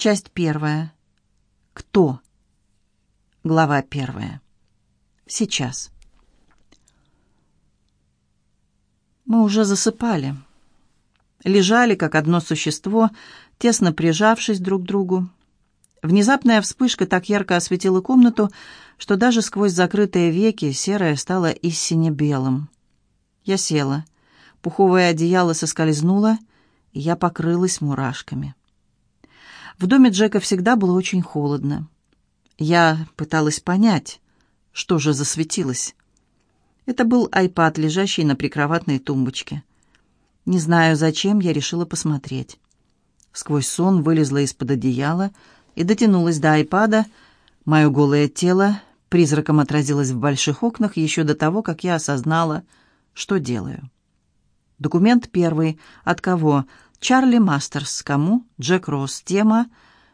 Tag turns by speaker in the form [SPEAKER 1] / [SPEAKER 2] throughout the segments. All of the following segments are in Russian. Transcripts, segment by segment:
[SPEAKER 1] Часть первая. Кто? Глава первая. Сейчас. Мы уже засыпали. Лежали, как одно существо, тесно прижавшись друг к другу. Внезапная вспышка так ярко осветила комнату, что даже сквозь закрытые веки серое стало истине белым. Я села. Пуховое одеяло соскользнуло, и я покрылась мурашками. В доме Джека всегда было очень холодно. Я пыталась понять, что же засветилось. Это был айпад, лежащий на прикроватной тумбочке. Не знаю, зачем, я решила посмотреть. Сквозь сон вылезла из-под одеяла и дотянулась до айпада. Мое голое тело призраком отразилось в больших окнах еще до того, как я осознала, что делаю. Документ первый. От кого? Чарли Мастерс. Кому? Джек Росс. Тема.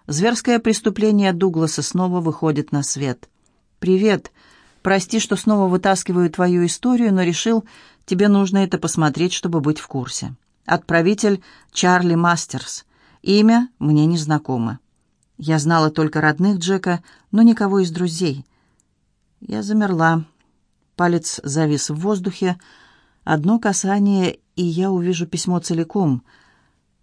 [SPEAKER 1] Зверское преступление Дугласа снова выходит на свет. «Привет. Прости, что снова вытаскиваю твою историю, но решил, тебе нужно это посмотреть, чтобы быть в курсе. Отправитель Чарли Мастерс. Имя мне незнакомо. Я знала только родных Джека, но никого из друзей. Я замерла. Палец завис в воздухе. Одно касание, и я увижу письмо целиком.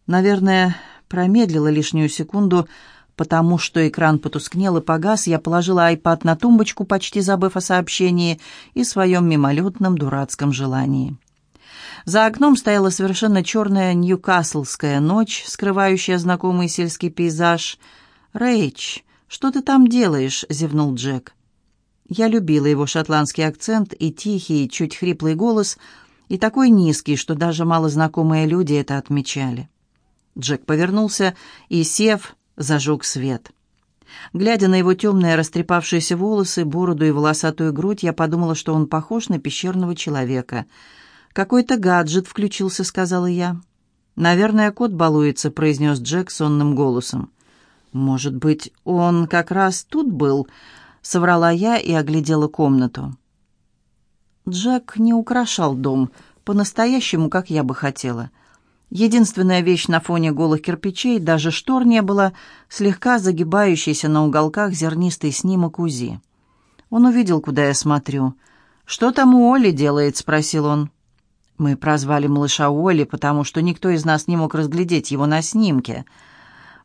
[SPEAKER 1] Наверное, промедлила лишнюю секунду, потому что экран потускнел и погас, я положила айпад на тумбочку, почти забыв о сообщении и своем мимолетном дурацком желании. За окном стояла совершенно черная ньюкаслская ночь, скрывающая знакомый сельский пейзаж. «Рэйч, что ты там делаешь?» — зевнул Джек. Я любила его шотландский акцент и тихий, чуть хриплый голос, и такой низкий, что даже малознакомые люди это отмечали. Джек повернулся и, сев, зажег свет. Глядя на его темные растрепавшиеся волосы, бороду и волосатую грудь, я подумала, что он похож на пещерного человека. «Какой-то гаджет включился», — сказала я. «Наверное, кот балуется», — произнес Джек сонным голосом. «Может быть, он как раз тут был?» — соврала я и оглядела комнату. Джек не украшал дом по-настоящему, как я бы хотела — Единственная вещь на фоне голых кирпичей, даже штор не было, слегка загибающийся на уголках зернистый снимок УЗИ. Он увидел, куда я смотрю. «Что там у Оли делает?» — спросил он. Мы прозвали малыша Оли, потому что никто из нас не мог разглядеть его на снимке.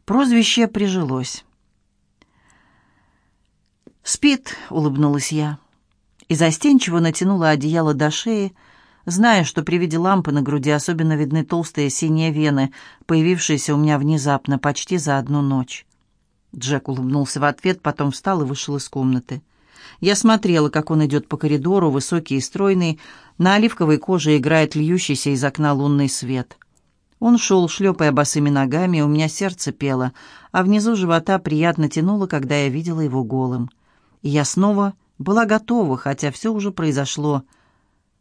[SPEAKER 1] Прозвище прижилось. «Спит», — улыбнулась я. И застенчиво натянула одеяло до шеи, — зная, что при виде лампы на груди особенно видны толстые синие вены, появившиеся у меня внезапно, почти за одну ночь. Джек улыбнулся в ответ, потом встал и вышел из комнаты. Я смотрела, как он идет по коридору, высокий и стройный, на оливковой коже играет льющийся из окна лунный свет. Он шел, шлепая босыми ногами, у меня сердце пело, а внизу живота приятно тянуло, когда я видела его голым. И я снова была готова, хотя все уже произошло —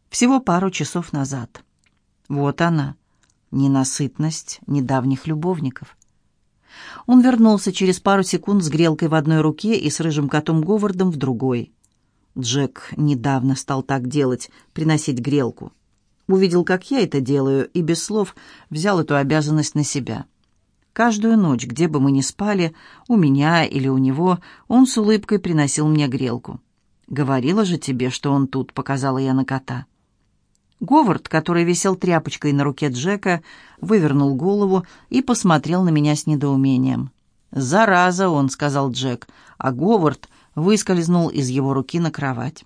[SPEAKER 1] всего пару часов назад. Вот она, ненасытность недавних любовников. Он вернулся через пару секунд с грелкой в одной руке и с рыжим котом Говардом в другой. Джек недавно стал так делать, приносить грелку. Увидел, как я это делаю, и без слов взял эту обязанность на себя. Каждую ночь, где бы мы ни спали, у меня или у него, он с улыбкой приносил мне грелку. «Говорила же тебе, что он тут», — показала я на кота. Говард, который висел тряпочкой на руке Джека, вывернул голову и посмотрел на меня с недоумением. «Зараза он», — сказал Джек, а Говард выскользнул из его руки на кровать.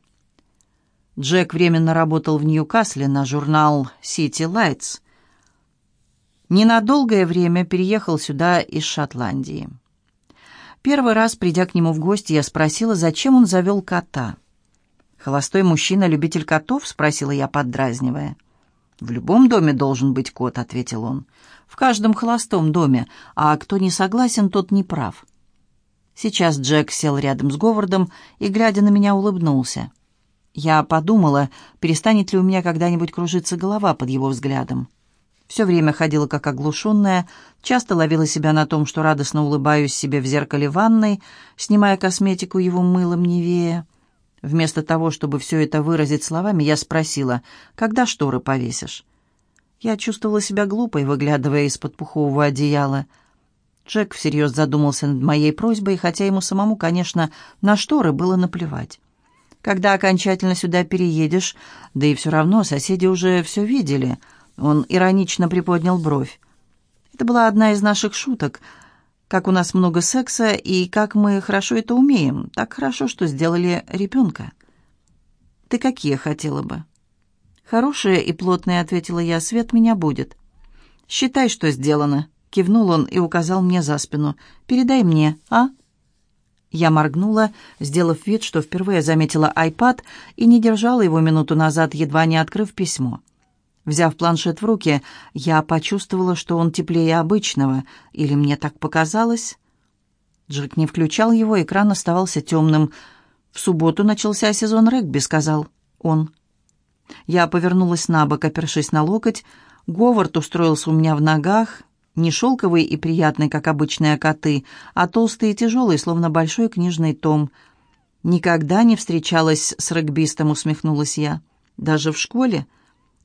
[SPEAKER 1] Джек временно работал в Ньюкасле на журнал «Сити Лайтс». Ненадолгое время переехал сюда из Шотландии. Первый раз, придя к нему в гости, я спросила, зачем он завел кота — «Холостой мужчина, любитель котов?» — спросила я, поддразнивая. «В любом доме должен быть кот», — ответил он. «В каждом холостом доме, а кто не согласен, тот не прав». Сейчас Джек сел рядом с Говардом и, глядя на меня, улыбнулся. Я подумала, перестанет ли у меня когда-нибудь кружиться голова под его взглядом. Все время ходила как оглушенная, часто ловила себя на том, что радостно улыбаюсь себе в зеркале ванной, снимая косметику его мылом Невея. Вместо того, чтобы все это выразить словами, я спросила, когда шторы повесишь? Я чувствовала себя глупой, выглядывая из-под пухового одеяла. Джек всерьез задумался над моей просьбой, хотя ему самому, конечно, на шторы было наплевать. Когда окончательно сюда переедешь, да и все равно соседи уже все видели. Он иронично приподнял бровь. Это была одна из наших шуток. Как у нас много секса и как мы хорошо это умеем. Так хорошо, что сделали ребенка. Ты какие хотела бы? Хорошие и плотные, ответила я, свет меня будет. Считай, что сделано. Кивнул он и указал мне за спину. «Передай мне, а?» Я моргнула, сделав вид, что впервые заметила айпад и не держала его минуту назад, едва не открыв письмо. Взяв планшет в руки, я почувствовала, что он теплее обычного, или мне так показалось. Джек не включал его, экран оставался темным. «В субботу начался сезон регби», — сказал он. Я повернулась на бок, опершись на локоть. Говард устроился у меня в ногах, не шелковый и приятный, как обычные коты, а толстый и тяжелый, словно большой книжный том. «Никогда не встречалась с регбистом», — усмехнулась я. «Даже в школе?»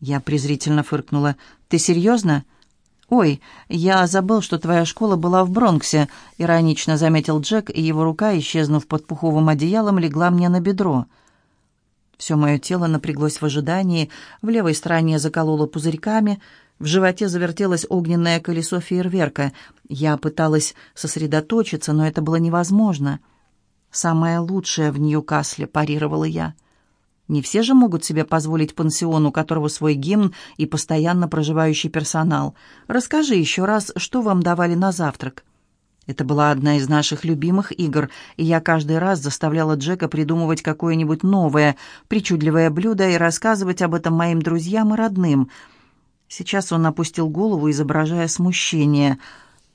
[SPEAKER 1] Я презрительно фыркнула. «Ты серьезно?» «Ой, я забыл, что твоя школа была в Бронксе», — иронично заметил Джек, и его рука, исчезнув под пуховым одеялом, легла мне на бедро. Все мое тело напряглось в ожидании, в левой стороне закололо пузырьками — в животе завертелось огненное колесо фейерверка. Я пыталась сосредоточиться, но это было невозможно. «Самое лучшее в Ньюкасле», — парировала я. «Не все же могут себе позволить пансион, у которого свой гимн и постоянно проживающий персонал. Расскажи еще раз, что вам давали на завтрак?» Это была одна из наших любимых игр, и я каждый раз заставляла Джека придумывать какое-нибудь новое, причудливое блюдо и рассказывать об этом моим друзьям и родным — Сейчас он опустил голову, изображая смущение.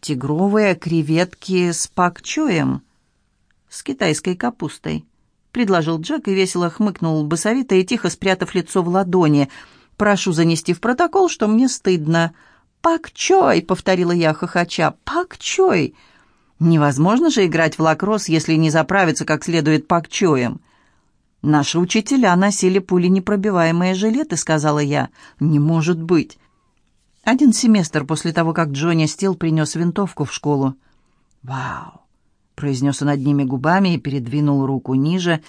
[SPEAKER 1] «Тигровые креветки с пакчоем?» «С китайской капустой», — предложил Джек и весело хмыкнул басовито и тихо спрятав лицо в ладони. «Прошу занести в протокол, что мне стыдно». «Пакчой!» — повторила я, хохоча. «Пакчой!» «Невозможно же играть в лакросс, если не заправиться как следует пакчоем». «Наши учителя носили пуленепробиваемые жилеты», — сказала я. «Не может быть». Один семестр после того, как Джонни Стил принес винтовку в школу. «Вау!» — произнес он одними губами и передвинул руку ниже,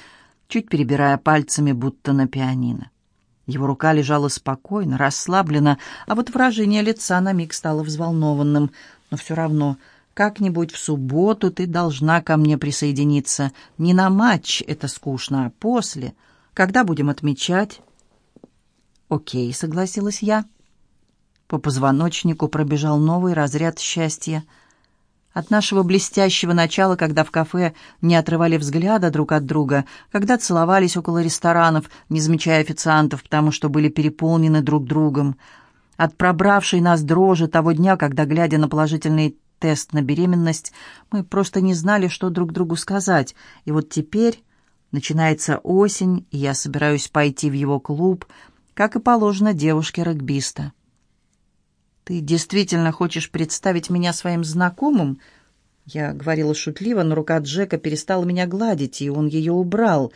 [SPEAKER 1] чуть перебирая пальцами, будто на пианино. Его рука лежала спокойно, расслабленно, а вот выражение лица на миг стало взволнованным. Но все равно, как-нибудь в субботу ты должна ко мне присоединиться. Не на матч, это скучно, а после. Когда будем отмечать?» «Окей», — согласилась я. По позвоночнику пробежал новый разряд счастья. От нашего блестящего начала, когда в кафе не отрывали взгляда друг от друга, когда целовались около ресторанов, не замечая официантов, потому что были переполнены друг другом, от пробравшей нас дрожи того дня, когда, глядя на положительный тест на беременность, мы просто не знали, что друг другу сказать. И вот теперь начинается осень, и я собираюсь пойти в его клуб, как и положено девушке-регбиста. «Ты действительно хочешь представить меня своим знакомым?» Я говорила шутливо, но рука Джека перестала меня гладить, и он ее убрал.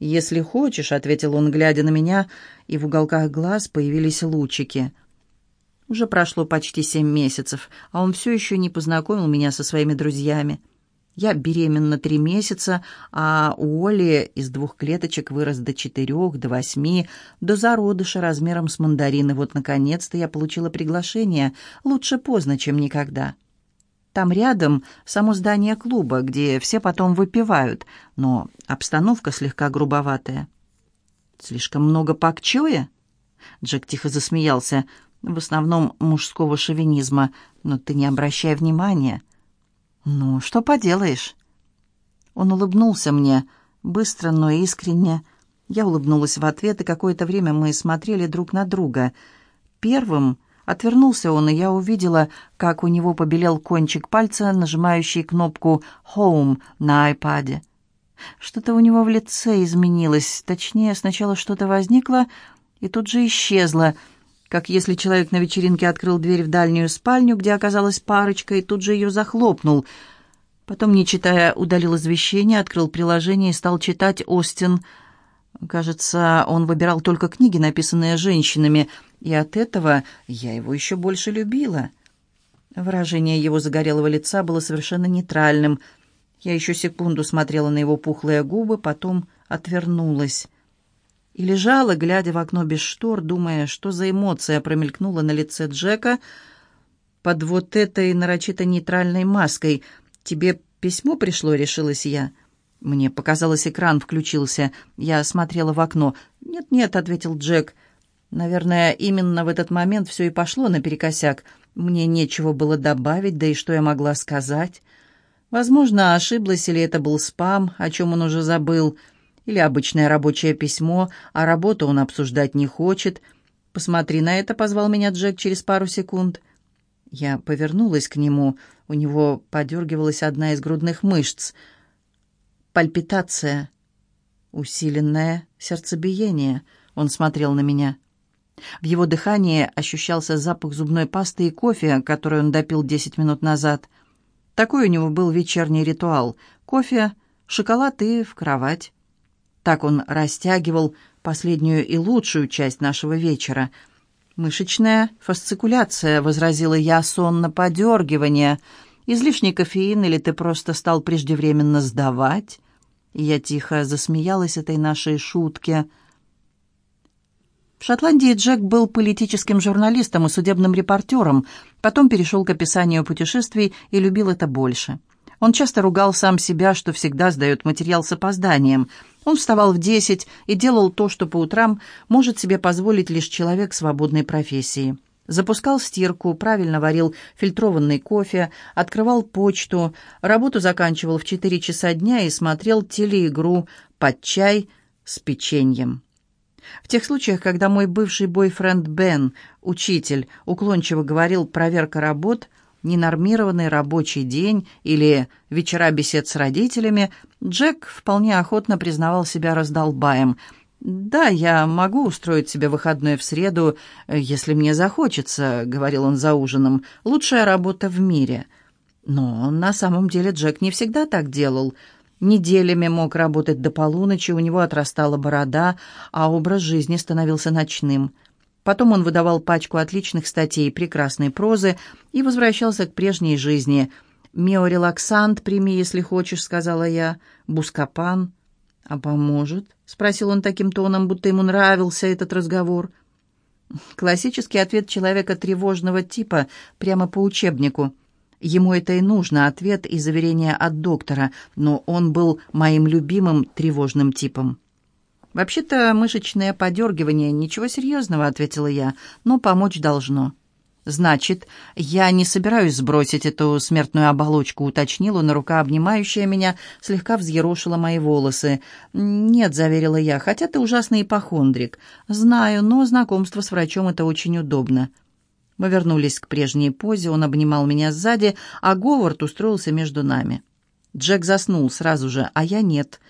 [SPEAKER 1] «Если хочешь», — ответил он, глядя на меня, и в уголках глаз появились лучики. Уже прошло почти семь месяцев, а он все еще не познакомил меня со своими друзьями. Я беременна три месяца, а у Оли из двух клеточек вырос до четырех, до восьми, до зародыша размером с мандарины. Вот, наконец-то, я получила приглашение. Лучше поздно, чем никогда. Там рядом само здание клуба, где все потом выпивают, но обстановка слегка грубоватая. «Слишком много пакчоя?» Джек тихо засмеялся. «В основном мужского шовинизма, но ты не обращай внимания». «Ну, что поделаешь?» Он улыбнулся мне, быстро, но искренне. Я улыбнулась в ответ, и какое-то время мы смотрели друг на друга. Первым отвернулся он, и я увидела, как у него побелел кончик пальца, нажимающий кнопку «Home» на айпаде. Что-то у него в лице изменилось, точнее, сначала что-то возникло и тут же исчезло — как если человек на вечеринке открыл дверь в дальнюю спальню, где оказалась парочка, и тут же ее захлопнул. Потом, не читая, удалил извещение, открыл приложение и стал читать Остин. Кажется, он выбирал только книги, написанные женщинами, и от этого я его еще больше любила. Выражение его загорелого лица было совершенно нейтральным. Я еще секунду смотрела на его пухлые губы, потом отвернулась. И лежала, глядя в окно без штор, думая, что за эмоция промелькнула на лице Джека под вот этой нарочито нейтральной маской. «Тебе письмо пришло?» — решилась я. Мне показалось, экран включился. Я смотрела в окно. «Нет-нет», — ответил Джек. «Наверное, именно в этот момент все и пошло наперекосяк». Мне нечего было добавить, да и что я могла сказать? Возможно, ошиблась, или это был спам, о чем он уже забыл, или обычное рабочее письмо, а работу он обсуждать не хочет. «Посмотри на это», — позвал меня Джек через пару секунд. Я повернулась к нему. У него подергивалась одна из грудных мышц. Пальпитация. Усиленное сердцебиение. Он смотрел на меня. В его дыхании ощущался запах зубной пасты и кофе, который он допил десять минут назад. Такой у него был вечерний ритуал. Кофе, шоколад и в кровать. Так он растягивал последнюю и лучшую часть нашего вечера. «Мышечная фасцикуляция», — возразила я, сонно подергивание. «Излишний кофеин или ты просто стал преждевременно сдавать?» Я тихо засмеялась этой нашей шутке — в Шотландии Джек был политическим журналистом и судебным репортером, потом перешел к описанию путешествий и любил это больше. Он часто ругал сам себя, что всегда сдает материал с опозданием. Он вставал в десять и делал то, что по утрам может себе позволить лишь человек свободной профессии. Запускал стирку, правильно варил фильтрованный кофе, открывал почту, работу заканчивал в четыре часа дня и смотрел телеигру под чай с печеньем. В тех случаях, когда мой бывший бойфренд Бен, учитель, уклончиво говорил «проверка работ», ненормированный рабочий день или вечера бесед с родителями, Джек вполне охотно признавал себя раздолбаем. «Да, я могу устроить себе выходной в среду, если мне захочется», — говорил он за ужином. «Лучшая работа в мире». Но на самом деле Джек не всегда так делал — Неделями мог работать до полуночи, у него отрастала борода, а образ жизни становился ночным. Потом он выдавал пачку отличных статей прекрасной прозы и возвращался к прежней жизни. «Миорелаксант прими, если хочешь», — сказала я. «Бускопан». «А поможет?» — спросил он таким тоном, будто ему нравился этот разговор. Классический ответ человека тревожного типа, прямо по учебнику — Ему это и нужно, ответ и заверение от доктора, но он был моим любимым тревожным типом. «Вообще-то мышечное подергивание, ничего серьезного», — ответила я, — «но помочь должно». «Значит, я не собираюсь сбросить эту смертную оболочку», — уточнила, но рука, обнимающая меня, слегка взъерошила мои волосы. «Нет», — заверила я, — «хотя ты ужасный ипохондрик». «Знаю, но знакомство с врачом — это очень удобно». Мы вернулись к прежней позе, он обнимал меня сзади, а Говард устроился между нами. Джек заснул сразу же, а я нет.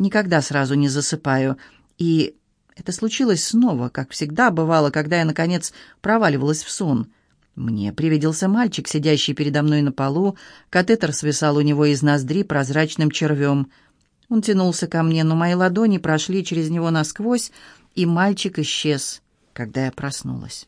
[SPEAKER 1] Никогда сразу не засыпаю. И это случилось снова, как всегда бывало, когда я, наконец, проваливалась в сон. Мне привиделся мальчик, сидящий передо мной на полу, катетер свисал у него из ноздри прозрачным червем. Он тянулся ко мне, но мои ладони прошли через него насквозь, и мальчик исчез, когда я проснулась.